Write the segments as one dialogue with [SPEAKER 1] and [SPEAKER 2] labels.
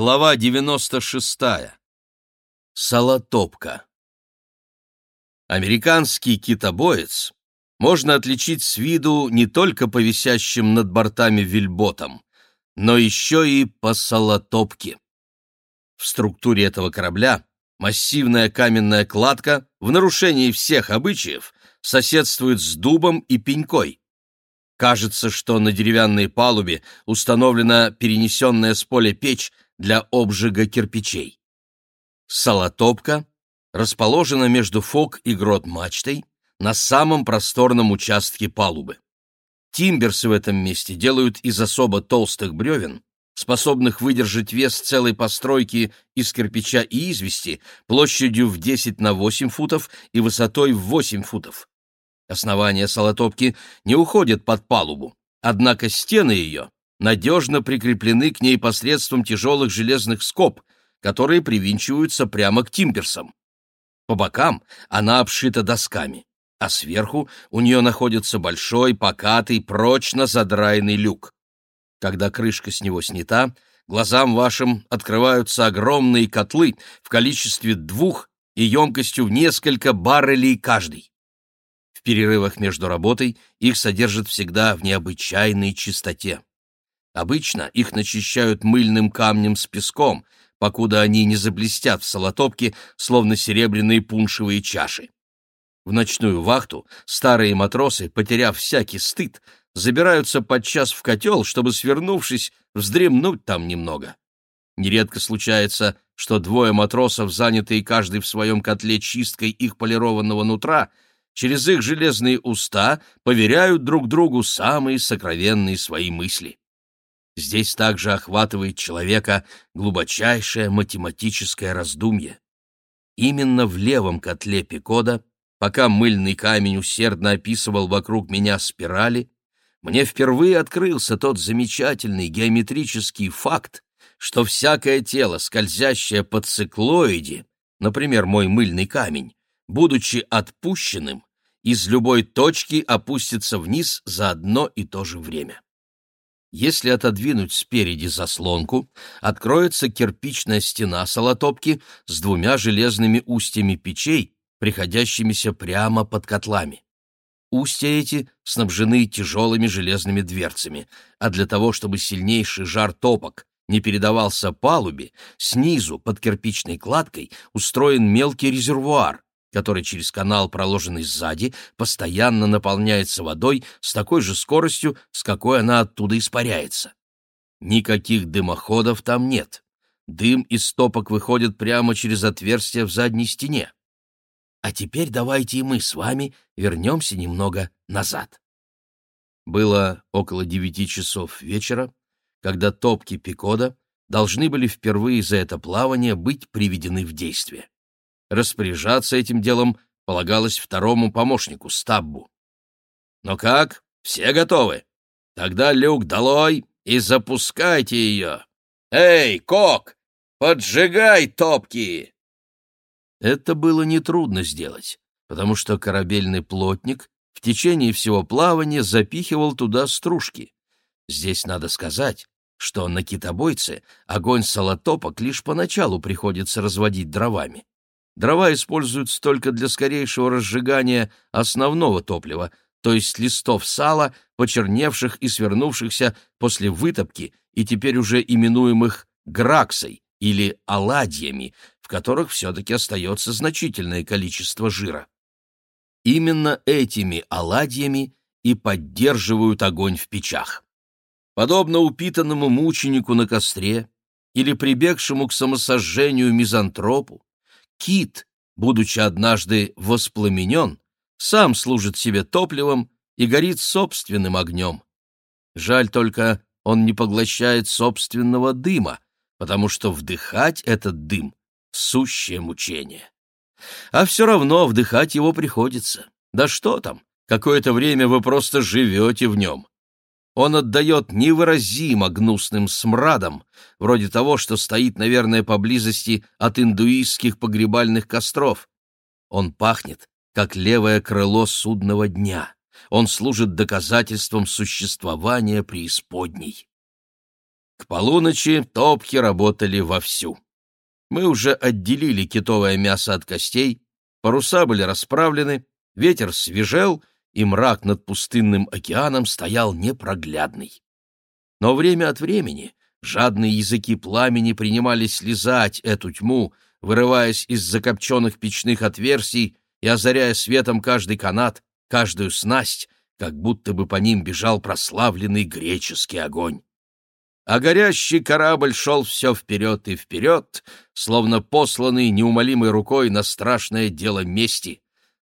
[SPEAKER 1] Глава 96. Салатопка. Американский китобоец можно отличить с виду не только по висящим над бортами вельботам, но еще и по салатопке. В структуре этого корабля массивная каменная кладка в нарушении всех обычаев соседствует с дубом и пенькой. Кажется, что на деревянной палубе установлена перенесенная с поля печь для обжига кирпичей. Салатопка расположена между фок и грот-мачтой на самом просторном участке палубы. Тимберсы в этом месте делают из особо толстых бревен, способных выдержать вес целой постройки из кирпича и извести площадью в 10 на 8 футов и высотой в 8 футов. Основание салатопки не уходит под палубу, однако стены ее надежно прикреплены к ней посредством тяжелых железных скоб, которые привинчиваются прямо к тимперсам. По бокам она обшита досками, а сверху у нее находится большой, покатый, прочно задраенный люк. Когда крышка с него снята, глазам вашим открываются огромные котлы в количестве двух и емкостью в несколько баррелей каждый. В перерывах между работой их содержат всегда в необычайной чистоте. Обычно их начищают мыльным камнем с песком, покуда они не заблестят в солотопке, словно серебряные пуншевые чаши. В ночную вахту старые матросы, потеряв всякий стыд, забираются подчас в котел, чтобы, свернувшись, вздремнуть там немного. Нередко случается, что двое матросов, занятые каждый в своем котле чисткой их полированного нутра, через их железные уста поверяют друг другу самые сокровенные свои мысли. Здесь также охватывает человека глубочайшее математическое раздумье. Именно в левом котле Пикода, пока мыльный камень усердно описывал вокруг меня спирали, мне впервые открылся тот замечательный геометрический факт, что всякое тело, скользящее по циклоиде, например, мой мыльный камень, будучи отпущенным, из любой точки опустится вниз за одно и то же время. Если отодвинуть спереди заслонку, откроется кирпичная стена солотопки с двумя железными устьями печей, приходящимися прямо под котлами. Устья эти снабжены тяжелыми железными дверцами, а для того, чтобы сильнейший жар топок не передавался палубе, снизу под кирпичной кладкой устроен мелкий резервуар, который через канал, проложенный сзади, постоянно наполняется водой с такой же скоростью, с какой она оттуда испаряется. Никаких дымоходов там нет. Дым из стопок выходит прямо через отверстие в задней стене. А теперь давайте и мы с вами вернемся немного назад. Было около девяти часов вечера, когда топки Пикода должны были впервые за это плавание быть приведены в действие. Распоряжаться этим делом полагалось второму помощнику Стаббу. «Ну как, все готовы? Тогда люк долой и запускайте ее! Эй, Кок, поджигай топки!» Это было нетрудно сделать, потому что корабельный плотник в течение всего плавания запихивал туда стружки. Здесь надо сказать, что на китобойце огонь солотопок лишь поначалу приходится разводить дровами. Дрова используются только для скорейшего разжигания основного топлива, то есть листов сала, почерневших и свернувшихся после вытопки и теперь уже именуемых граксой или оладьями, в которых все-таки остается значительное количество жира. Именно этими оладьями и поддерживают огонь в печах. Подобно упитанному мученику на костре или прибегшему к самосожжению мизантропу, Кит, будучи однажды воспламенен, сам служит себе топливом и горит собственным огнем. Жаль только, он не поглощает собственного дыма, потому что вдыхать этот дым — сущее мучение. А все равно вдыхать его приходится. Да что там, какое-то время вы просто живете в нем он отдает невыразимо гнусным смрадом, вроде того, что стоит, наверное, поблизости от индуистских погребальных костров. Он пахнет, как левое крыло судного дня. Он служит доказательством существования преисподней. К полуночи топки работали вовсю. Мы уже отделили китовое мясо от костей, паруса были расправлены, ветер свежел, и мрак над пустынным океаном стоял непроглядный. Но время от времени жадные языки пламени принимались слезать эту тьму, вырываясь из закопченных печных отверстий и озаряя светом каждый канат, каждую снасть, как будто бы по ним бежал прославленный греческий огонь. А горящий корабль шел все вперед и вперед, словно посланный неумолимой рукой на страшное дело мести.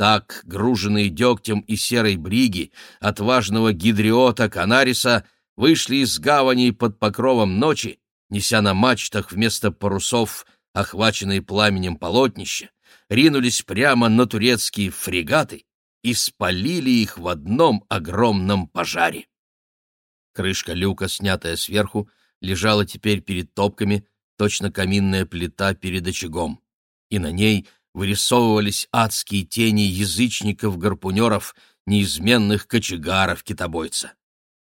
[SPEAKER 1] Так, груженные дегтем и серой бриги, отважного гидриота Канариса вышли из гавани под покровом ночи, неся на мачтах вместо парусов охваченные пламенем полотнища, ринулись прямо на турецкие фрегаты и спалили их в одном огромном пожаре. Крышка люка, снятая сверху, лежала теперь перед топками, точно каминная плита перед очагом, и на ней вырисовывались адские тени язычников-гарпунеров, неизменных кочегаров-китобойца.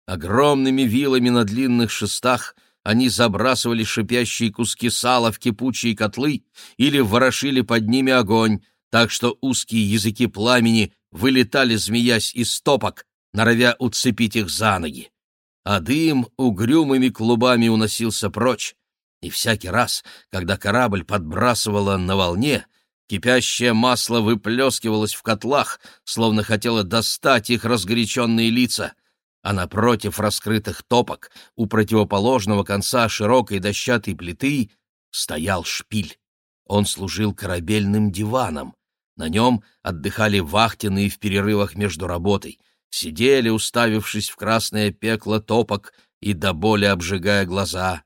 [SPEAKER 1] Огромными вилами на длинных шестах они забрасывали шипящие куски сала в кипучие котлы или ворошили под ними огонь, так что узкие языки пламени вылетали, змеясь из стопок, норовя уцепить их за ноги. А дым угрюмыми клубами уносился прочь, и всякий раз, когда корабль подбрасывало на волне, кипящее масло выплескивалось в котлах, словно хотело достать их разгоряченные лица — а напротив раскрытых топок, у противоположного конца широкой дощатой плиты, стоял шпиль. Он служил корабельным диваном. На нем отдыхали вахтенные в перерывах между работой, сидели, уставившись в красное пекло топок и до боли обжигая глаза.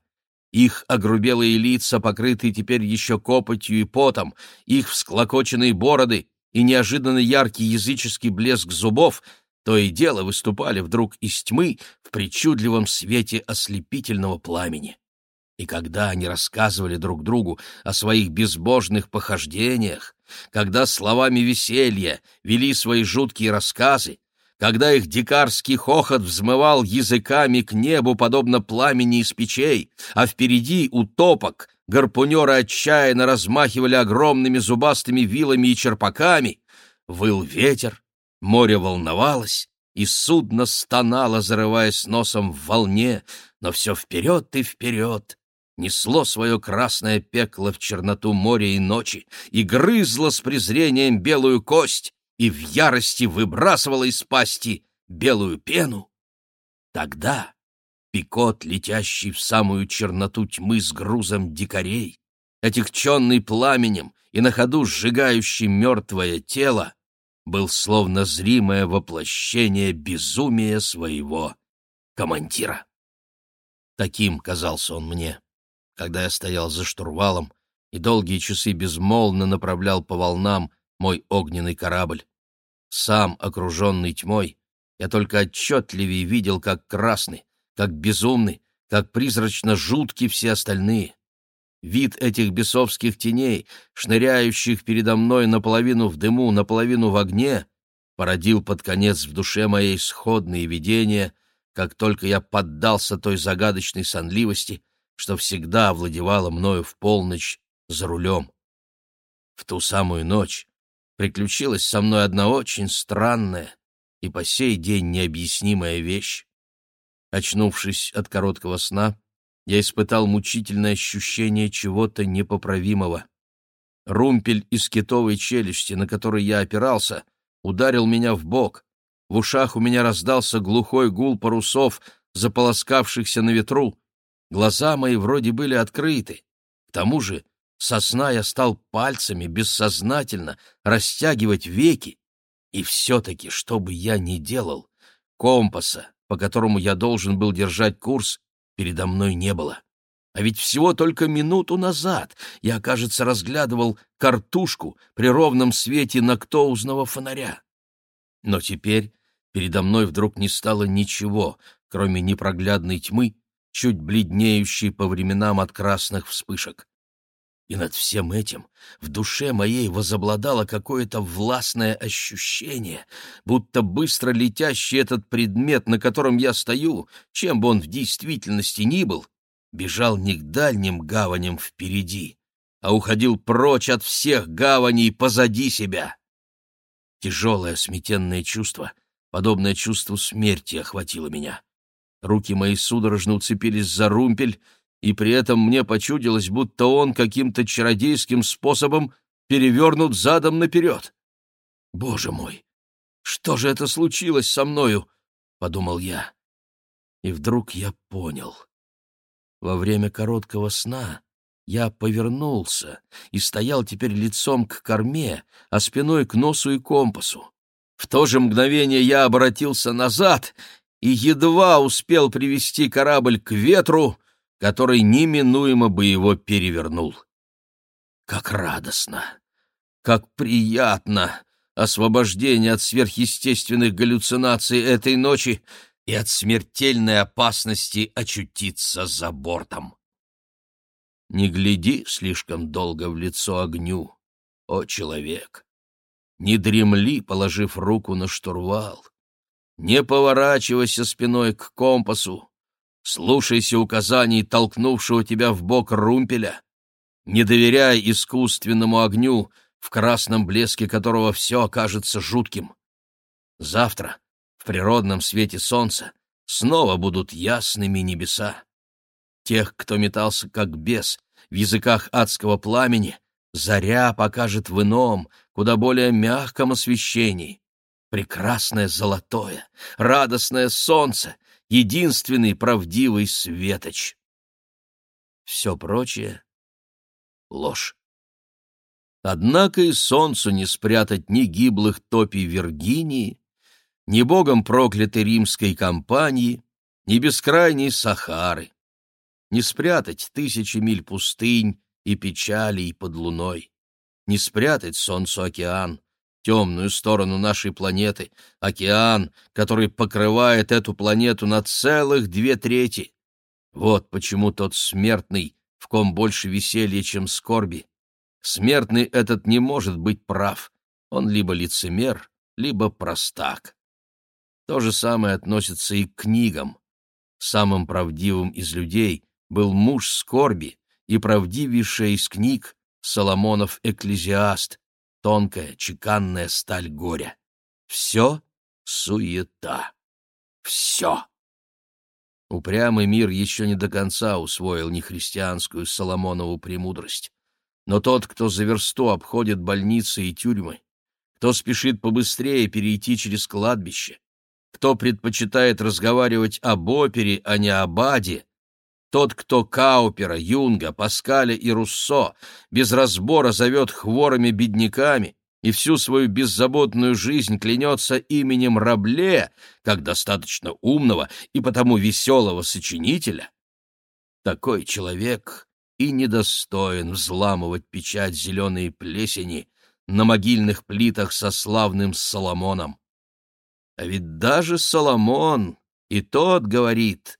[SPEAKER 1] Их огрубелые лица, покрытые теперь еще копотью и потом, их всклокоченные бороды и неожиданно яркий языческий блеск зубов — то и дело выступали вдруг из тьмы в причудливом свете ослепительного пламени. И когда они рассказывали друг другу о своих безбожных похождениях, когда словами веселья вели свои жуткие рассказы, когда их дикарский хохот взмывал языками к небу, подобно пламени из печей, а впереди у топок гарпунеры отчаянно размахивали огромными зубастыми вилами и черпаками, выл ветер, Море волновалось, и судно стонало, зарываясь носом в волне, но все вперед и вперед несло свое красное пекло в черноту моря и ночи и грызло с презрением белую кость и в ярости выбрасывало из пасти белую пену. Тогда Пикот, летящий в самую черноту тьмы с грузом дикарей, отягченный пламенем и на ходу сжигающий мертвое тело, был словно зримое воплощение безумия своего командира. Таким казался он мне, когда я стоял за штурвалом и долгие часы безмолвно направлял по волнам мой огненный корабль. Сам, окруженный тьмой, я только отчетливее видел, как красный, как безумный, как призрачно жутки все остальные. Вид этих бесовских теней, шныряющих передо мной наполовину в дыму, наполовину в огне, породил под конец в душе моей сходные видения, как только я поддался той загадочной сонливости, что всегда овладевала мною в полночь за рулем. В ту самую ночь приключилась со мной одна очень странная и по сей день необъяснимая вещь. Очнувшись от короткого сна, я испытал мучительное ощущение чего-то непоправимого. Румпель из китовой челюсти, на который я опирался, ударил меня в бок. В ушах у меня раздался глухой гул парусов, заполоскавшихся на ветру. Глаза мои вроде были открыты. К тому же со сна я стал пальцами бессознательно растягивать веки. И все-таки, что бы я ни делал, компаса, по которому я должен был держать курс, передо мной не было. А ведь всего только минуту назад я, кажется, разглядывал картушку при ровном свете нактоузного фонаря. Но теперь передо мной вдруг не стало ничего, кроме непроглядной тьмы, чуть бледнеющей по временам от красных вспышек. И над всем этим в душе моей возобладало какое-то властное ощущение, будто быстро летящий этот предмет, на котором я стою, чем бы он в действительности ни был, бежал не к дальним гаваням впереди, а уходил прочь от всех гаваней позади себя. Тяжелое сметенное чувство, подобное чувству смерти, охватило меня. Руки мои судорожно уцепились за румпель, и при этом мне почудилось, будто он каким-то чародейским способом перевернут задом наперед. «Боже мой! Что же это случилось со мною?» — подумал я. И вдруг я понял. Во время короткого сна я повернулся и стоял теперь лицом к корме, а спиной к носу и компасу. В то же мгновение я обратился назад и едва успел привести корабль к ветру, который неминуемо бы его перевернул. Как радостно! Как приятно! Освобождение от сверхъестественных галлюцинаций этой ночи и от смертельной опасности очутиться за бортом. Не гляди слишком долго в лицо огню, о человек! Не дремли, положив руку на штурвал. Не поворачивайся спиной к компасу. Слушайся указаний толкнувшего тебя в бок румпеля. Не доверяй искусственному огню, в красном блеске которого все окажется жутким. Завтра, в природном свете солнца, снова будут ясными небеса. Тех, кто метался как бес в языках адского пламени, заря покажет в ином, куда более мягком освещении. Прекрасное золотое, радостное солнце, единственный правдивый светоч. Все прочее — ложь. Однако и солнцу не спрятать ни гиблых топий Виргинии, ни богом проклятой римской кампании, ни бескрайней Сахары. Не спрятать тысячи миль пустынь и печалей под луной. Не спрятать солнцу океан, темную сторону нашей планеты, океан, который покрывает эту планету на целых две трети. Вот почему тот смертный, в ком больше веселья, чем скорби. Смертный этот не может быть прав. Он либо лицемер, либо простак. То же самое относится и к книгам. Самым правдивым из людей был муж скорби и правдивейшая из книг Соломонов «Экклезиаст», тонкая, чеканная сталь горя. Все суета. Все. Упрямый мир еще не до конца усвоил нехристианскую Соломонову премудрость. Но тот, кто за версту обходит больницы и тюрьмы, кто спешит побыстрее перейти через кладбище, кто предпочитает разговаривать об опере, а не об аде, тот, кто Каупера, Юнга, Паскаля и Руссо без разбора зовет хворыми бедняками и всю свою беззаботную жизнь клянется именем Рабле, как достаточно умного и потому веселого сочинителя, такой человек и недостоин взламывать печать зеленой плесени на могильных плитах со славным Соломоном. А ведь даже Соломон и тот говорит,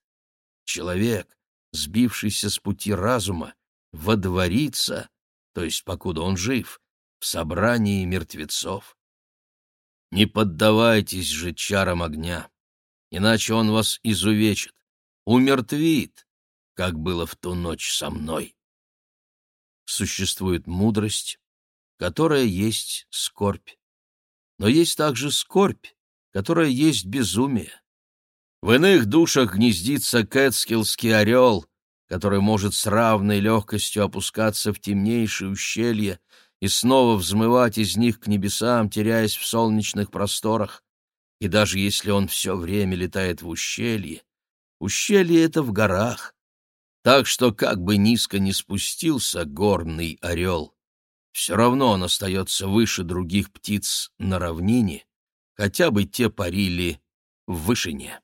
[SPEAKER 1] человек, сбившийся с пути разума, водворится, то есть покуда он жив, в собрании мертвецов. Не поддавайтесь же чарам огня, иначе он вас изувечит, умертвит, как было в ту ночь со мной. Существует мудрость, которая есть скорбь. Но есть также скорбь, которая есть безумие. В иных душах гнездится кэтскиллский орел, который может с равной легкостью опускаться в темнейшие ущелья и снова взмывать из них к небесам, теряясь в солнечных просторах. И даже если он все время летает в ущелье, ущелье — это в горах. Так что как бы низко ни спустился горный орел, все равно он остается выше других птиц на равнине, хотя бы те парили в вышине.